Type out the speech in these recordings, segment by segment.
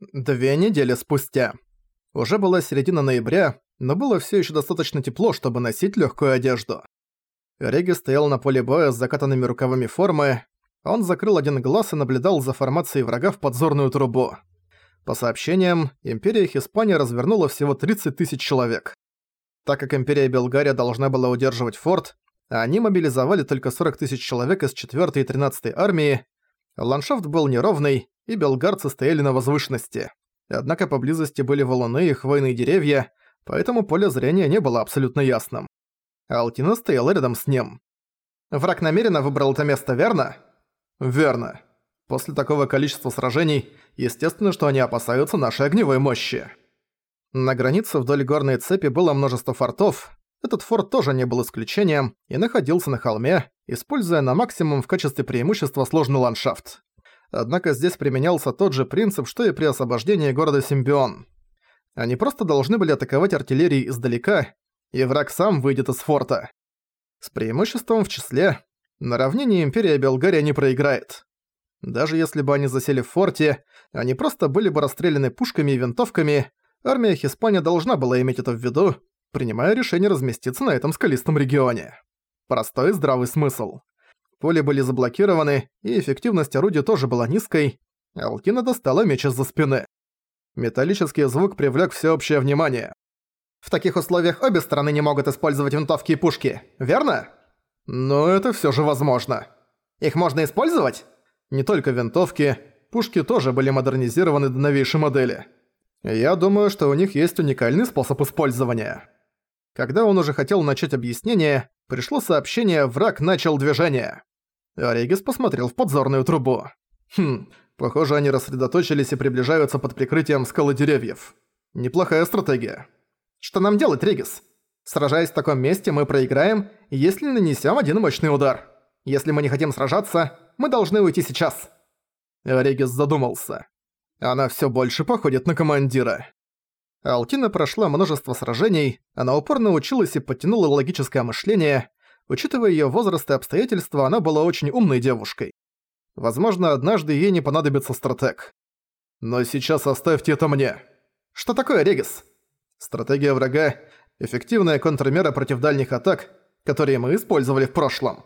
Две недели спустя. Уже была середина ноября, но было все еще достаточно тепло, чтобы носить легкую одежду. Реги стоял на поле боя с закатанными рукавами формы. Он закрыл один глаз и наблюдал за формацией врага в подзорную трубу. По сообщениям, Империя Хиспания развернула всего 30 тысяч человек. Так как Империя Белгария должна была удерживать форт, они мобилизовали только 40 тысяч человек из 4 и 13 армии, ландшафт был неровный, и белгарцы стояли на возвышенности. Однако поблизости были валуны и хвойные деревья, поэтому поле зрения не было абсолютно ясным. Алтина стояла рядом с ним. «Враг намеренно выбрал это место, верно?» «Верно. После такого количества сражений, естественно, что они опасаются нашей огневой мощи». На границе вдоль горной цепи было множество фортов. Этот форт тоже не был исключением и находился на холме, используя на максимум в качестве преимущества сложный ландшафт. Однако здесь применялся тот же принцип, что и при освобождении города Симбион. Они просто должны были атаковать артиллерией издалека, и враг сам выйдет из форта. С преимуществом в числе, на равнине Империя Белгария не проиграет. Даже если бы они засели в форте, они просто были бы расстреляны пушками и винтовками, армия Хиспания должна была иметь это в виду, принимая решение разместиться на этом скалистом регионе. Простой здравый смысл. Поле были заблокированы, и эффективность орудия тоже была низкой. Алкина достала меч из-за спины. Металлический звук привлек всеобщее внимание. В таких условиях обе стороны не могут использовать винтовки и пушки, верно? Но это все же возможно. Их можно использовать? Не только винтовки, пушки тоже были модернизированы до новейшей модели. Я думаю, что у них есть уникальный способ использования. Когда он уже хотел начать объяснение, пришло сообщение «Враг начал движение». Орегис посмотрел в подзорную трубу. Хм, похоже, они рассредоточились и приближаются под прикрытием скалы деревьев. Неплохая стратегия. Что нам делать, Регис? Сражаясь в таком месте, мы проиграем, если нанесем один мощный удар. Если мы не хотим сражаться, мы должны уйти сейчас. Регис задумался. Она все больше походит на командира. Алтина прошла множество сражений, она упорно училась и подтянула логическое мышление, Учитывая её возраст и обстоятельства, она была очень умной девушкой. Возможно, однажды ей не понадобится стратег. Но сейчас оставьте это мне. Что такое, Регис? Стратегия врага – эффективная контрмера против дальних атак, которые мы использовали в прошлом.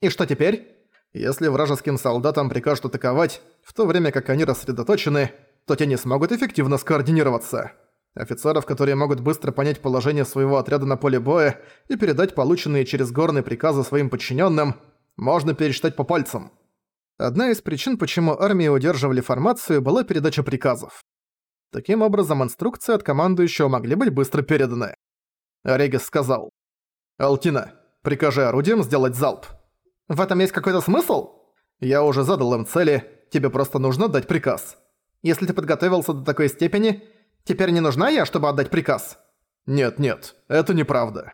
И что теперь? Если вражеским солдатам прикажут атаковать, в то время как они рассредоточены, то те не смогут эффективно скоординироваться. Офицеров, которые могут быстро понять положение своего отряда на поле боя и передать полученные через горные приказы своим подчиненным, можно пересчитать по пальцам. Одна из причин, почему армии удерживали формацию, была передача приказов. Таким образом, инструкции от командующего могли быть быстро переданы. Регис сказал. «Алтина, прикажи орудиям сделать залп». «В этом есть какой-то смысл?» «Я уже задал им цели, тебе просто нужно дать приказ. Если ты подготовился до такой степени, Теперь не нужна я, чтобы отдать приказ?» «Нет-нет, это неправда».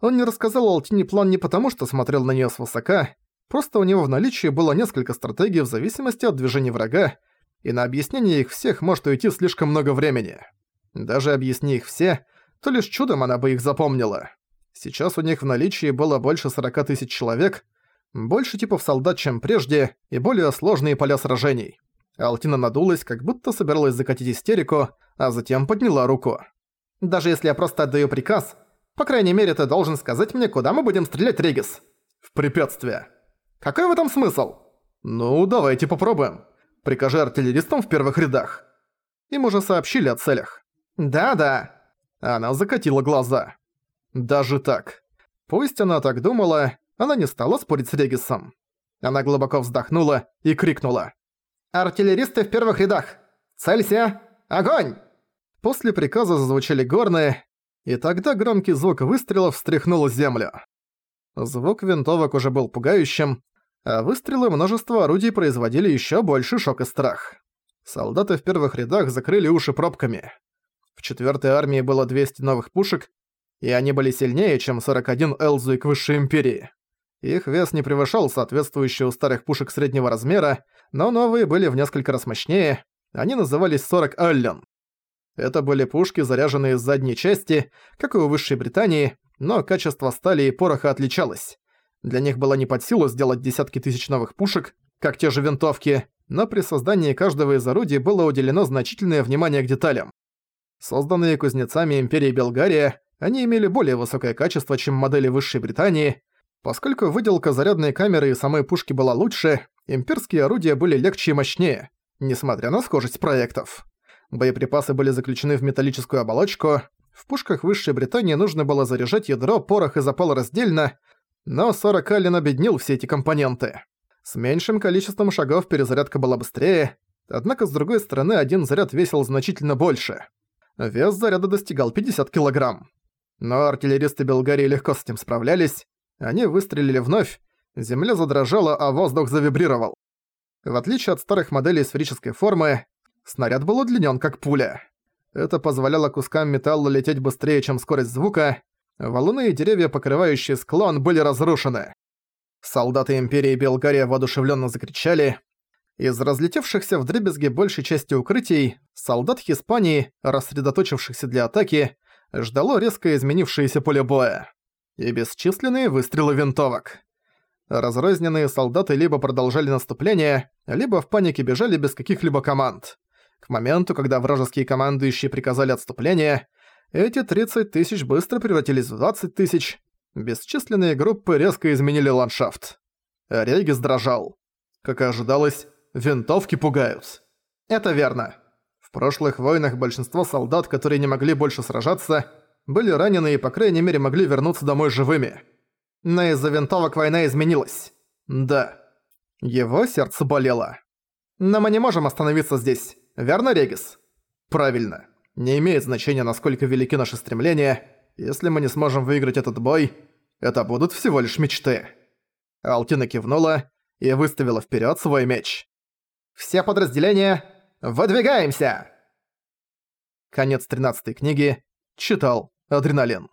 Он не рассказал Алтине план не потому, что смотрел на неё свысока, просто у него в наличии было несколько стратегий в зависимости от движения врага, и на объяснение их всех может уйти слишком много времени. Даже объясни их все, то лишь чудом она бы их запомнила. Сейчас у них в наличии было больше 40 тысяч человек, больше типов солдат, чем прежде, и более сложные поля сражений. Алтина надулась, как будто собиралась закатить истерику, а затем подняла руку. «Даже если я просто отдаю приказ, по крайней мере ты должен сказать мне, куда мы будем стрелять, Регис?» «В препятствие». «Какой в этом смысл?» «Ну, давайте попробуем. Прикажи артиллеристам в первых рядах». Им уже сообщили о целях. «Да-да». Она закатила глаза. Даже так. Пусть она так думала, она не стала спорить с Регисом. Она глубоко вздохнула и крикнула. «Артиллеристы в первых рядах! Целься! Огонь!» После приказа зазвучали горные, и тогда громкий звук выстрелов встряхнул землю. Звук винтовок уже был пугающим, а выстрелы множества орудий производили еще больше шок и страх. Солдаты в первых рядах закрыли уши пробками. В 4 армии было 200 новых пушек, и они были сильнее, чем 41 Элзуик Высшей Империи. Их вес не превышал соответствующий у старых пушек среднего размера, но новые были в несколько раз мощнее, они назывались 40 Аллен. Это были пушки, заряженные с задней части, как и у Высшей Британии, но качество стали и пороха отличалось. Для них было не под силу сделать десятки тысяч новых пушек, как те же винтовки, но при создании каждого из орудий было уделено значительное внимание к деталям. Созданные кузнецами Империи Белгария, они имели более высокое качество, чем модели Высшей Британии. Поскольку выделка зарядной камеры и самой пушки была лучше, имперские орудия были легче и мощнее, несмотря на схожесть проектов. Боеприпасы были заключены в металлическую оболочку, в пушках Высшей Британии нужно было заряжать ядро, порох и запал раздельно, но 40 Аллен объединил все эти компоненты. С меньшим количеством шагов перезарядка была быстрее, однако с другой стороны один заряд весил значительно больше. Вес заряда достигал 50 килограмм. Но артиллеристы Белгарии легко с этим справлялись, они выстрелили вновь, земля задрожала, а воздух завибрировал. В отличие от старых моделей сферической формы, снаряд был удлинен как пуля. Это позволяло кускам металла лететь быстрее, чем скорость звука. Валуны и деревья, покрывающие склон, были разрушены. Солдаты Империи Белгария воодушевленно закричали. Из разлетевшихся в дребезги большей части укрытий, солдат Хиспании, рассредоточившихся для атаки, ждало резко изменившееся поле боя. И бесчисленные выстрелы винтовок. Разрозненные солдаты либо продолжали наступление, либо в панике бежали без каких-либо команд. К моменту, когда вражеские командующие приказали отступление, эти 30 тысяч быстро превратились в 20 тысяч. Бесчисленные группы резко изменили ландшафт. Регис дрожал. Как и ожидалось, винтовки пугают. Это верно. В прошлых войнах большинство солдат, которые не могли больше сражаться, были ранены и, по крайней мере, могли вернуться домой живыми. Но из-за винтовок война изменилась. Да. Его сердце болело. Но мы не можем остановиться здесь. Верно, Регис? Правильно. Не имеет значения, насколько велики наши стремления. Если мы не сможем выиграть этот бой, это будут всего лишь мечты. Алтина кивнула и выставила вперед свой меч. Все подразделения, выдвигаемся! Конец 13 книги. Читал Адреналин.